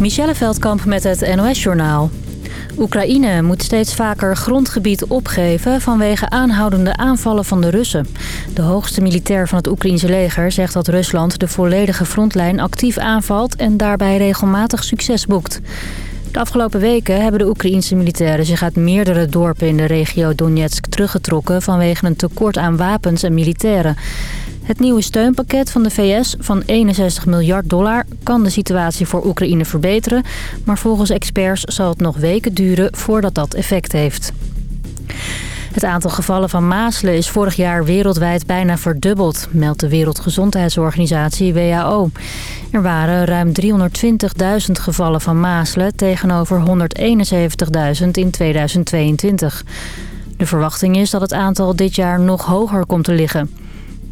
Michelle Veldkamp met het NOS-journaal. Oekraïne moet steeds vaker grondgebied opgeven vanwege aanhoudende aanvallen van de Russen. De hoogste militair van het Oekraïnse leger zegt dat Rusland de volledige frontlijn actief aanvalt en daarbij regelmatig succes boekt. De afgelopen weken hebben de Oekraïense militairen zich uit meerdere dorpen in de regio Donetsk teruggetrokken vanwege een tekort aan wapens en militairen. Het nieuwe steunpakket van de VS van 61 miljard dollar kan de situatie voor Oekraïne verbeteren. Maar volgens experts zal het nog weken duren voordat dat effect heeft. Het aantal gevallen van mazelen is vorig jaar wereldwijd bijna verdubbeld, meldt de Wereldgezondheidsorganisatie WHO. Er waren ruim 320.000 gevallen van mazelen tegenover 171.000 in 2022. De verwachting is dat het aantal dit jaar nog hoger komt te liggen.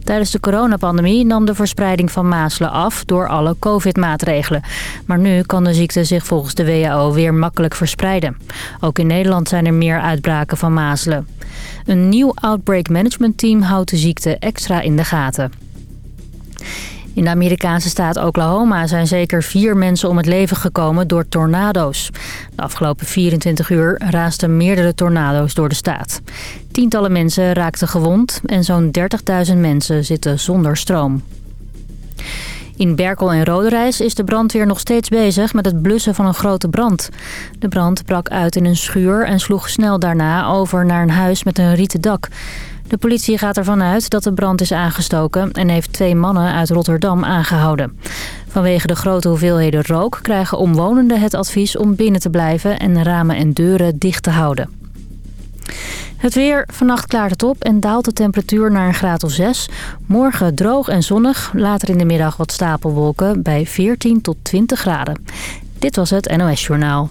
Tijdens de coronapandemie nam de verspreiding van mazelen af door alle covid-maatregelen. Maar nu kan de ziekte zich volgens de WHO weer makkelijk verspreiden. Ook in Nederland zijn er meer uitbraken van mazelen. Een nieuw outbreak management team houdt de ziekte extra in de gaten. In de Amerikaanse staat Oklahoma zijn zeker vier mensen om het leven gekomen door tornado's. De afgelopen 24 uur raasten meerdere tornado's door de staat. Tientallen mensen raakten gewond en zo'n 30.000 mensen zitten zonder stroom. In Berkel en Roderijs is de brandweer nog steeds bezig met het blussen van een grote brand. De brand brak uit in een schuur en sloeg snel daarna over naar een huis met een rieten dak. De politie gaat ervan uit dat de brand is aangestoken en heeft twee mannen uit Rotterdam aangehouden. Vanwege de grote hoeveelheden rook krijgen omwonenden het advies om binnen te blijven en ramen en deuren dicht te houden. Het weer. Vannacht klaart het op en daalt de temperatuur naar een graad of 6. Morgen droog en zonnig. Later in de middag wat stapelwolken bij 14 tot 20 graden. Dit was het NOS Journaal.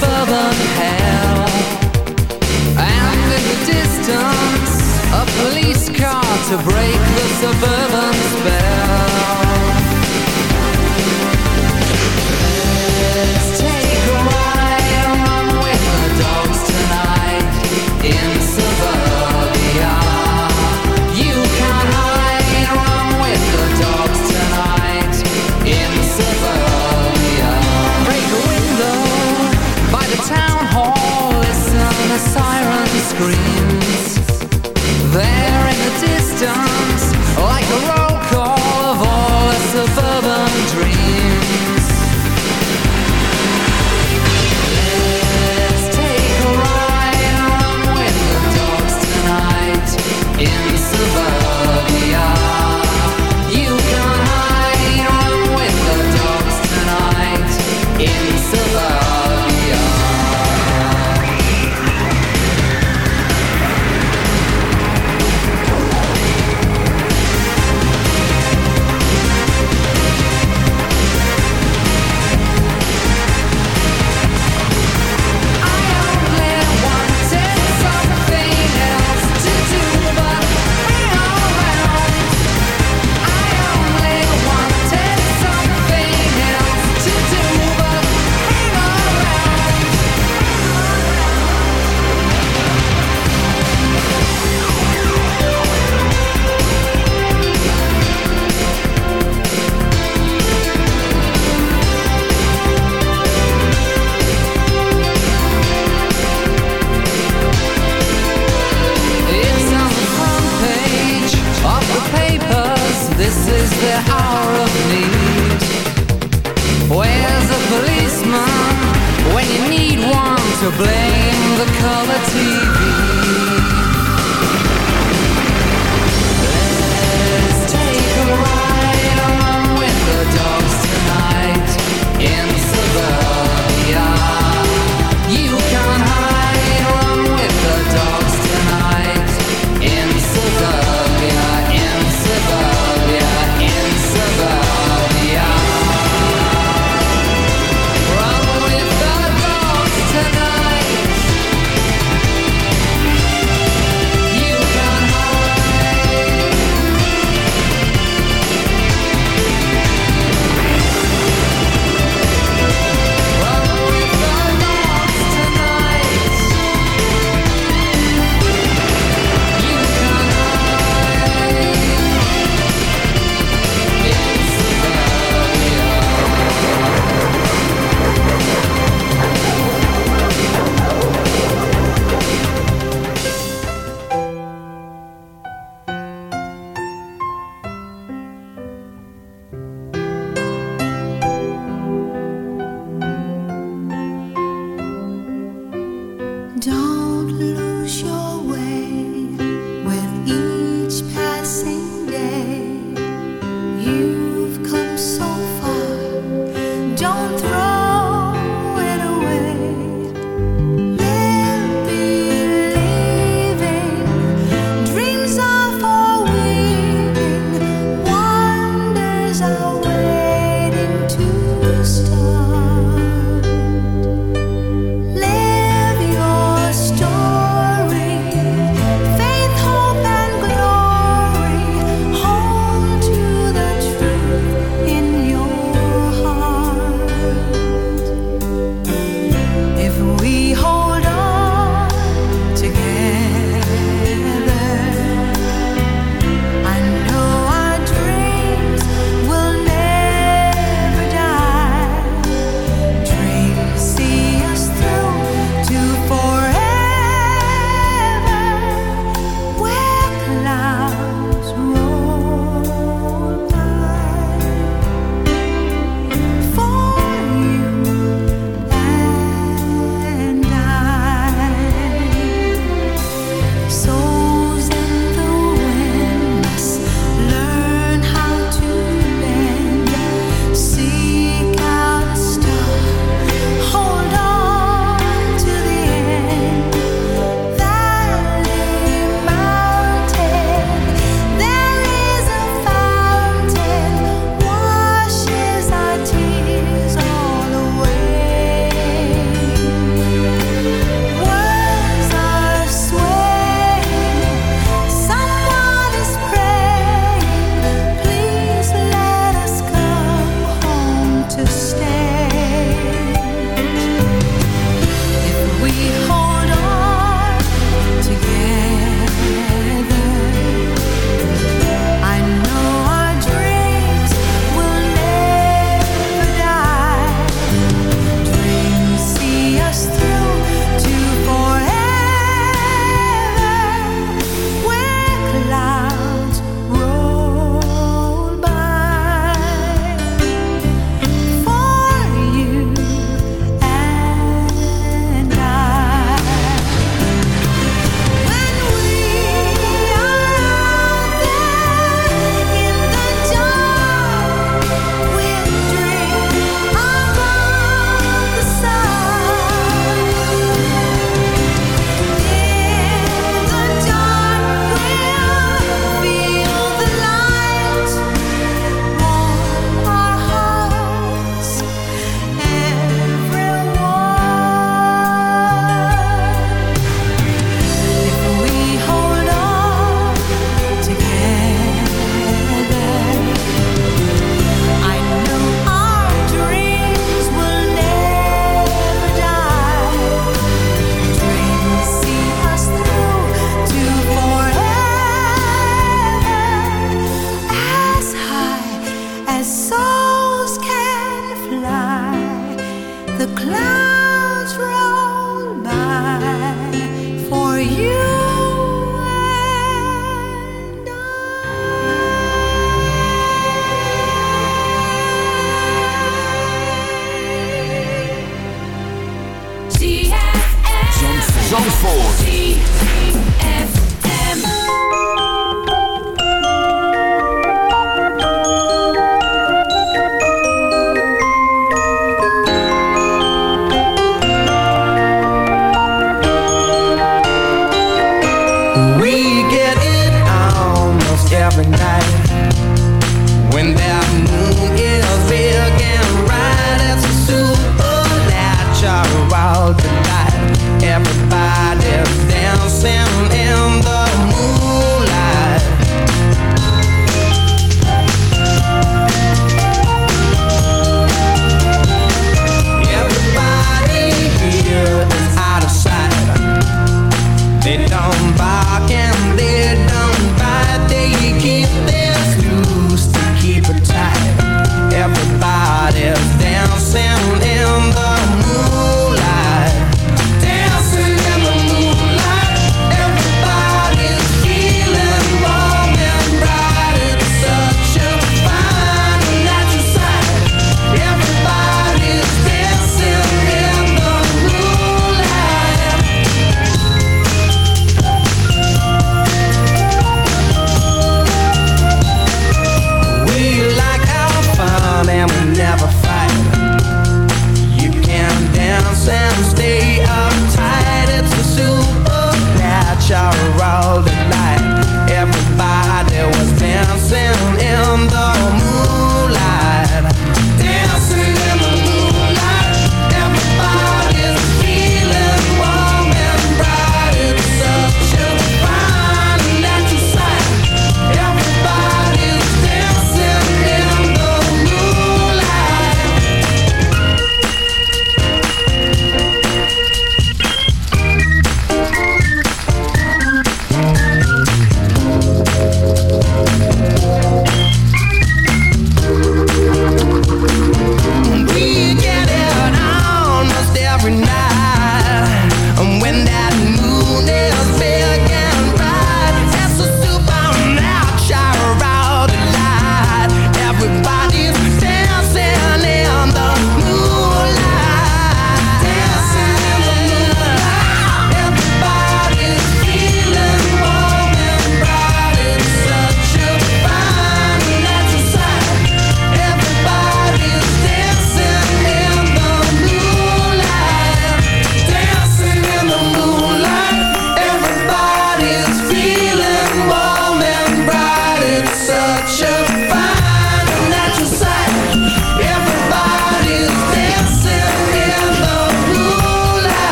Suburban hell. And in the distance, a police car to break the suburban spell.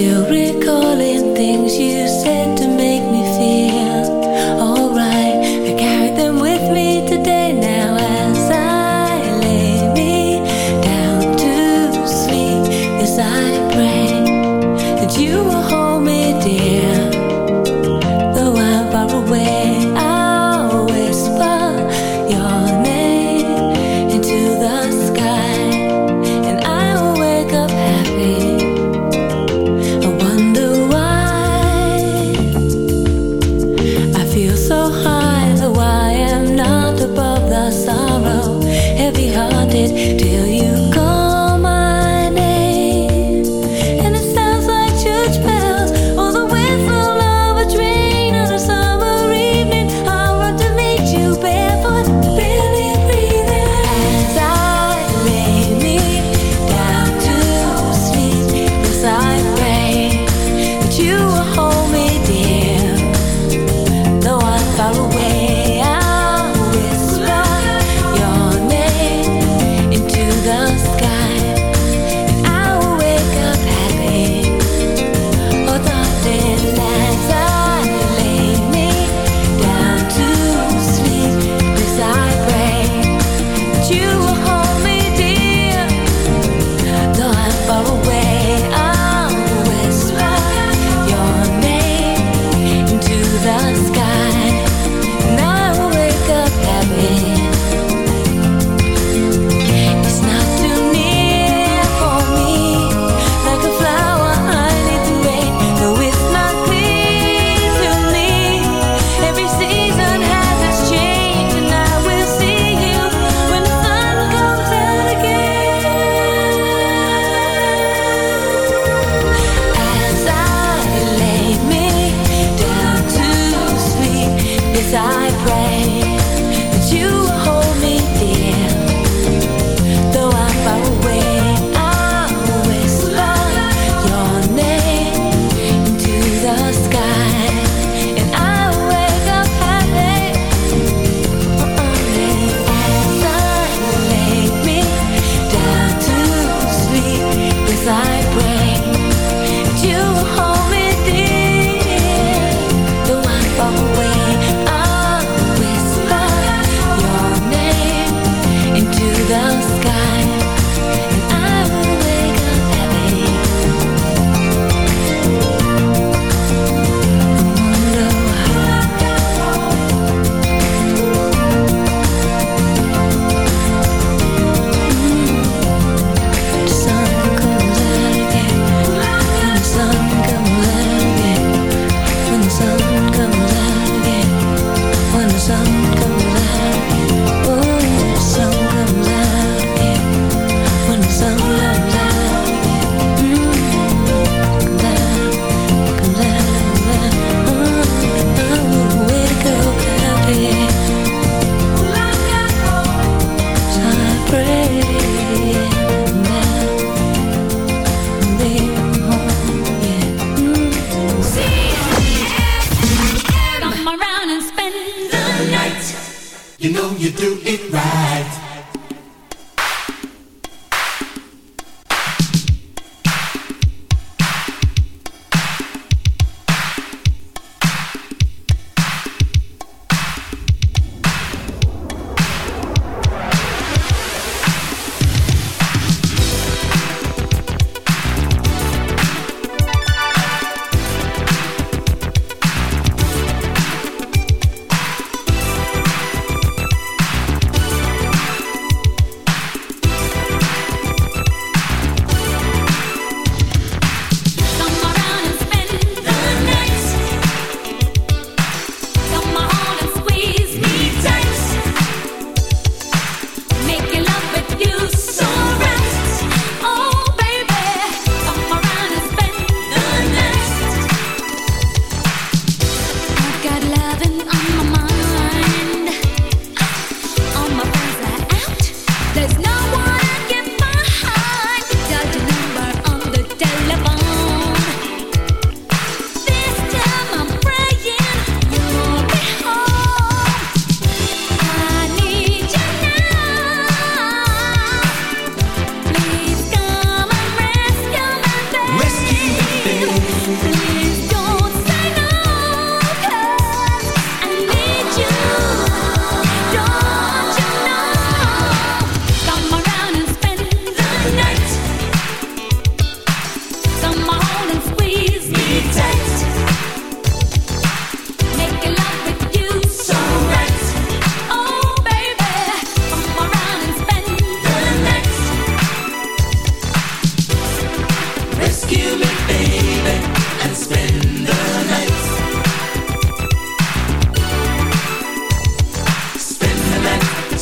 Still recalling things you said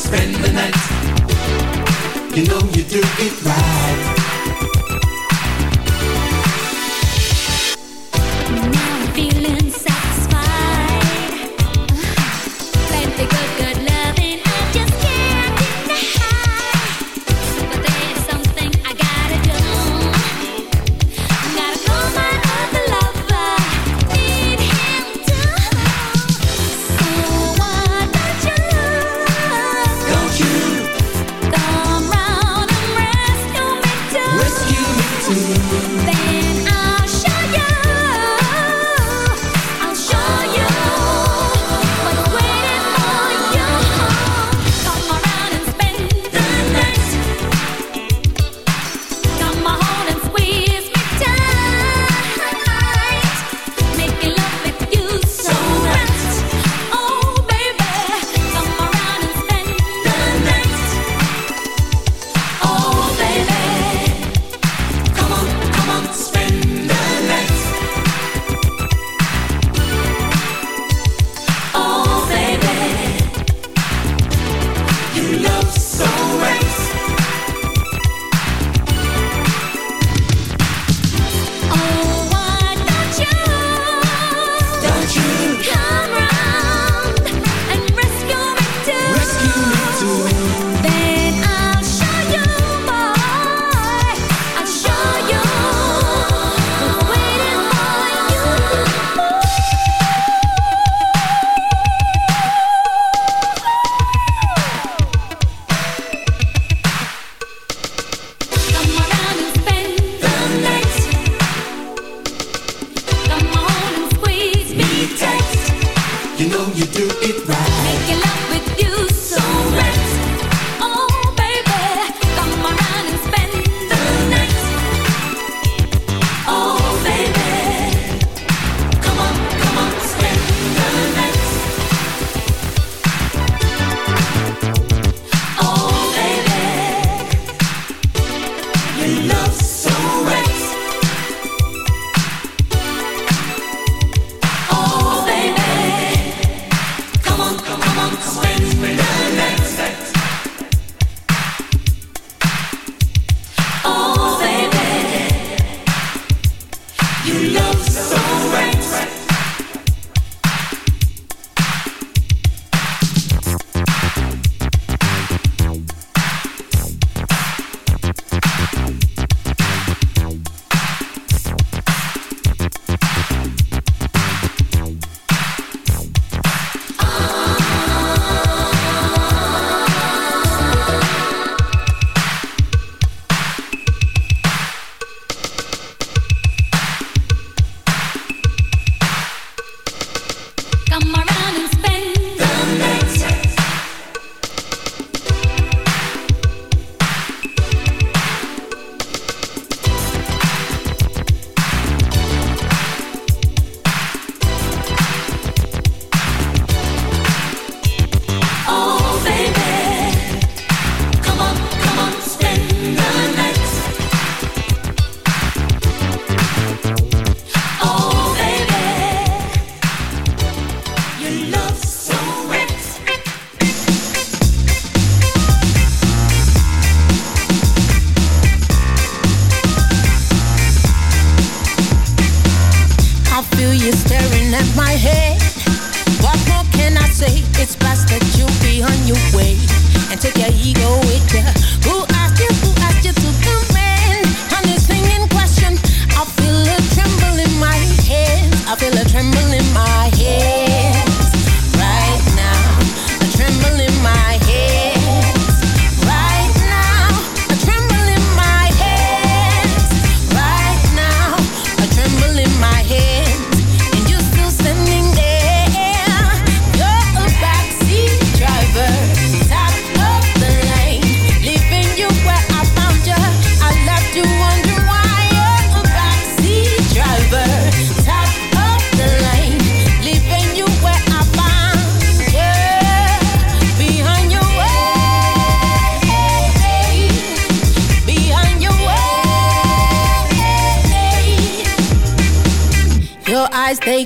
spend the night. You know you do it right. You do it right. Making love at my head. What more can I say? It's best that you be on your way and take your ego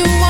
you want.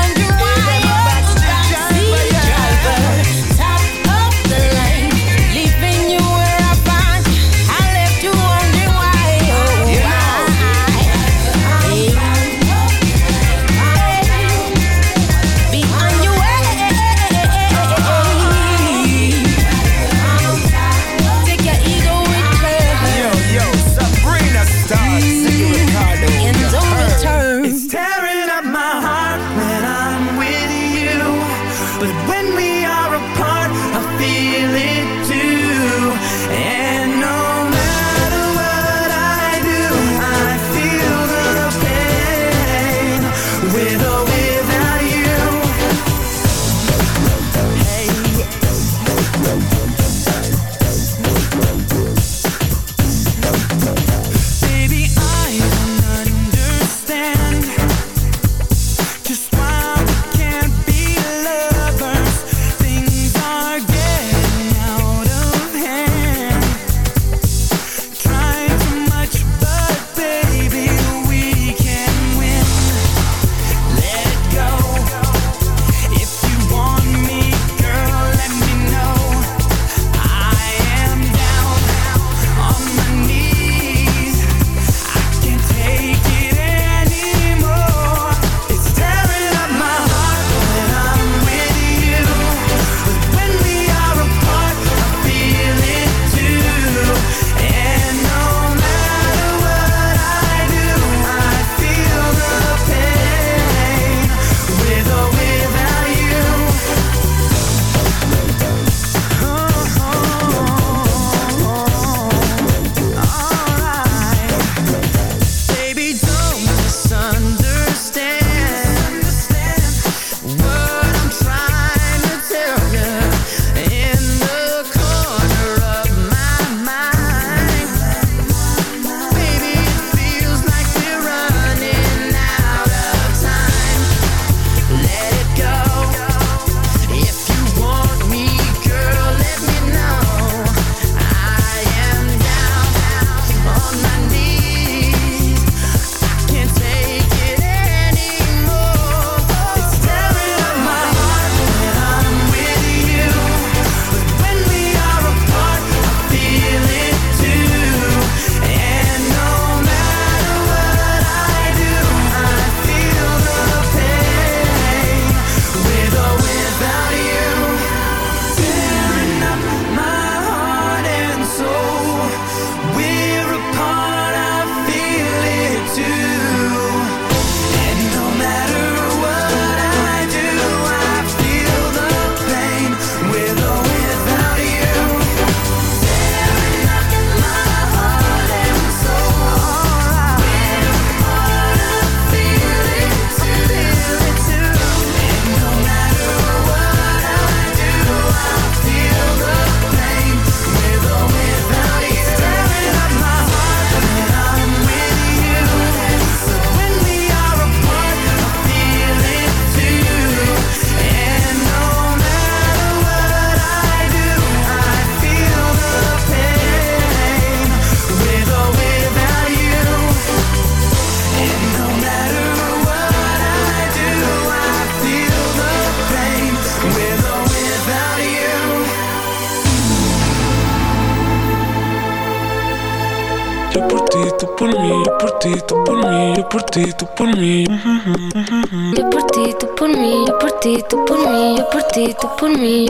mí,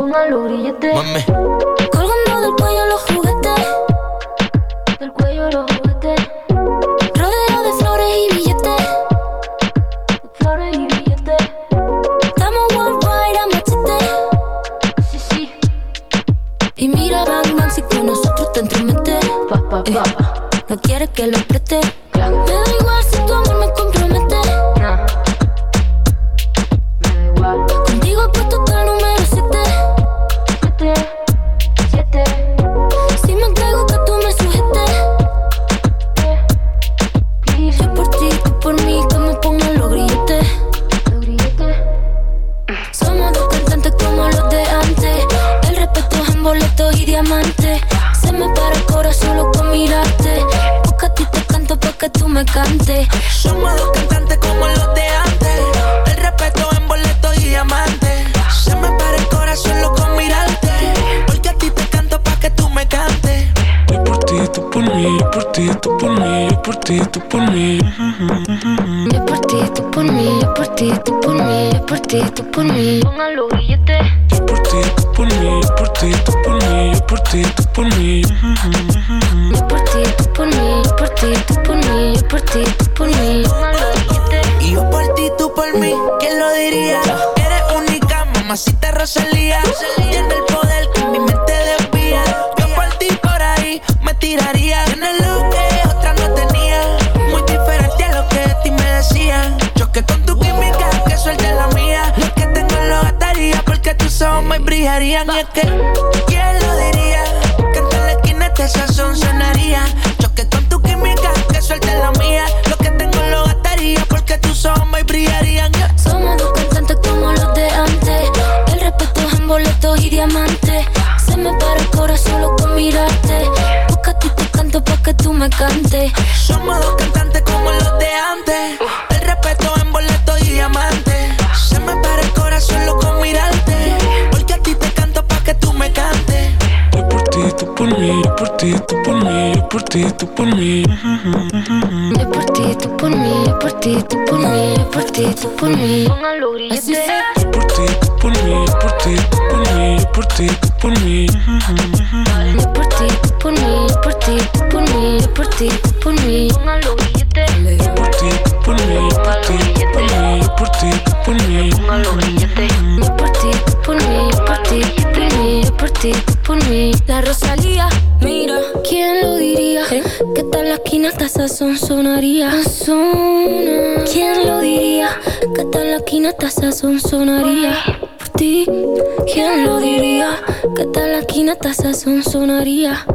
Es por ti, me, por mí, per por ti, tú por me. es por ti, me, por mí. per me, Es por ti, me. por mí, es por ti, tú por mí, es por ti, tú por mí. per por ti, por mí, por ti, por por ti, por mí, por ti, tú por mí. La Rosalía, mira, ¿quién lo diría? ¿Eh? Que tal la esquina hasta sonaría. Sona. ¿Quién lo diría? Que tal la esquina hasta sonaría. Por ti, ¿quién lo diría? Que tal la esquina hasta sonaría.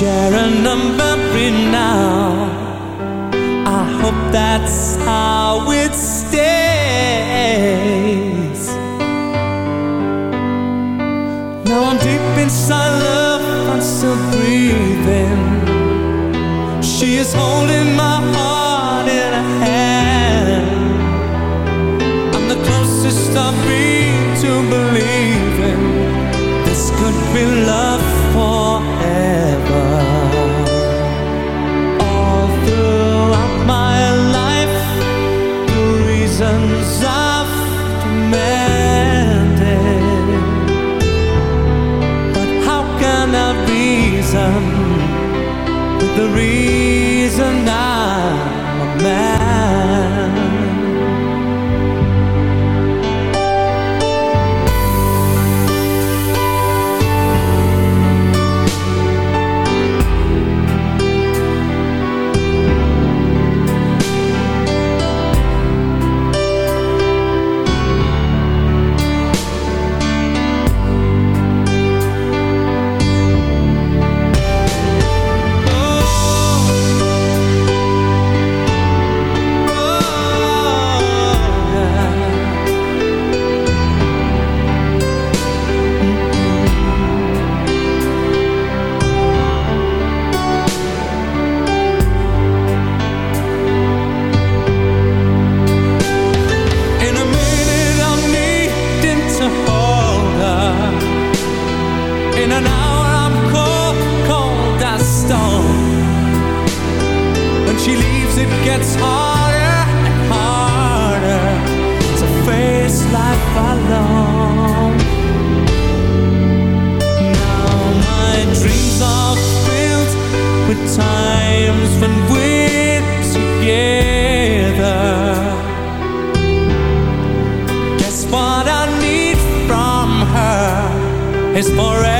sharing a memory now. I hope that's how it stays. Now I'm deep inside love, I'm still breathing. She is holding my heart in her hand. I'm the closest I've been to believing this could be love. the reason I'm a man. Is forever